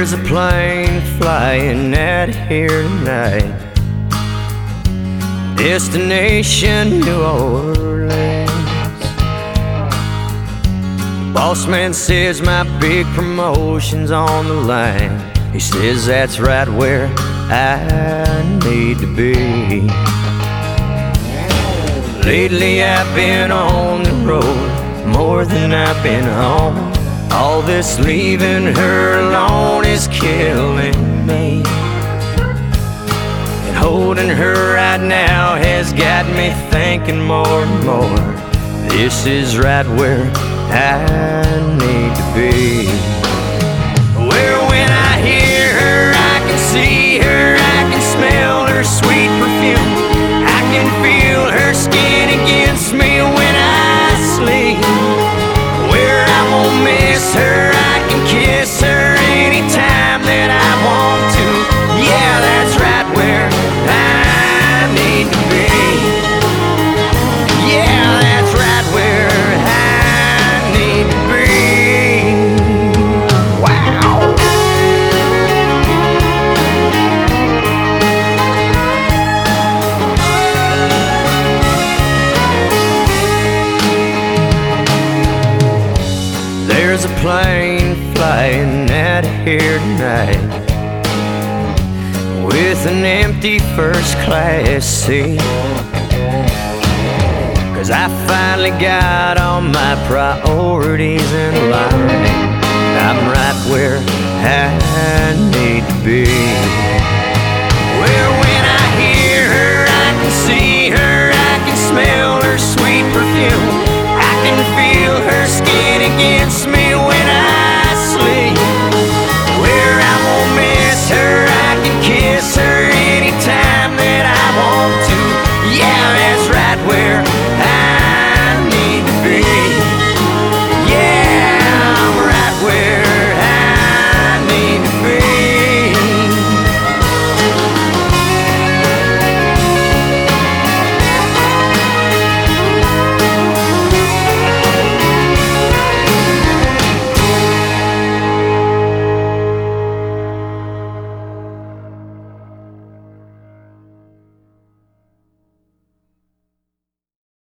There's a plane flying out here tonight. Destination New Orleans. Boss man says my big promotion's on the line. He says that's right where I need to be. Lately I've been on the road more than I've been home. All this leaving her alone is killing me. And holding her right now has got me thinking more and more. This is right where I need to be. Plane flying out here tonight with an empty first class seat. Cause I finally got all my priorities in line. I'm right where I need to be.